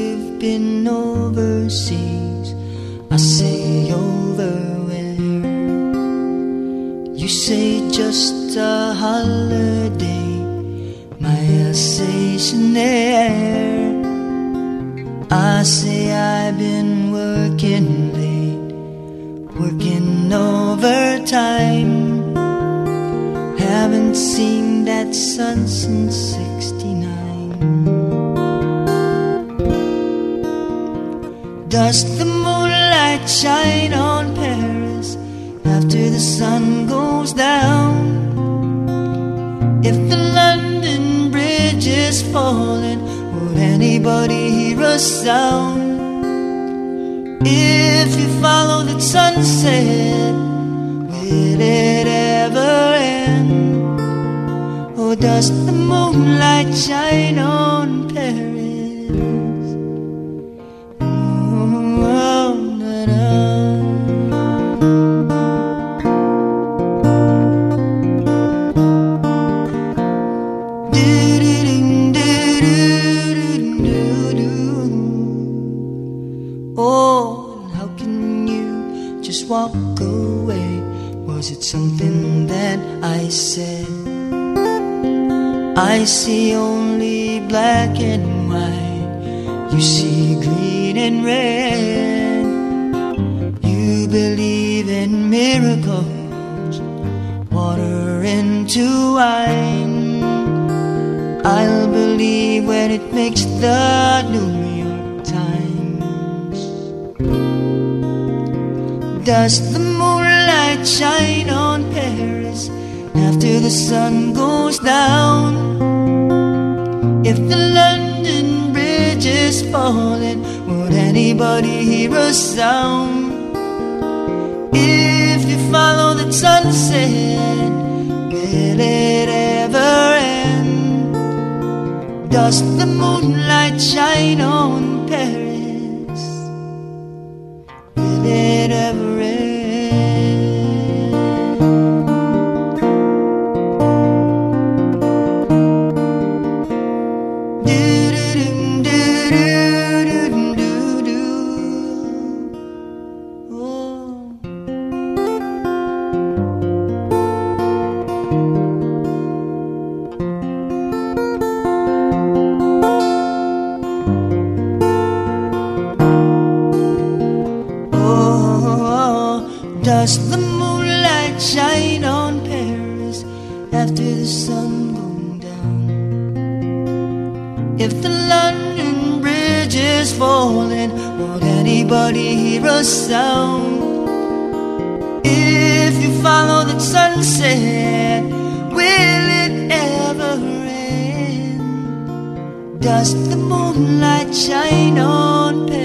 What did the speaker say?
You've been overseas. I say over where? You say just a holiday. My Alsatian. I say I've been working late, working overtime. Haven't seen that sun since 69. Does the moonlight shine on Paris after the sun goes down? If the London Bridge is falling, would anybody hear a sound? If you follow the sunset, will it ever end? Or does the moonlight shine on walk away? Was it something that I said? I see only black and white. You see green and red. You believe in miracles, water into wine. I'll believe when it makes the New Does the moonlight shine on Paris after the sun goes down? If the London Bridge is falling, would anybody hear a sound? If you follow the sunset, will it ever end? Does the moonlight shine on Paris? Does the moonlight shine on Paris after the sun going down? If the London Bridge is falling, won't anybody hear a sound? If you follow the sunset, will it ever end? Does the moonlight shine on Paris?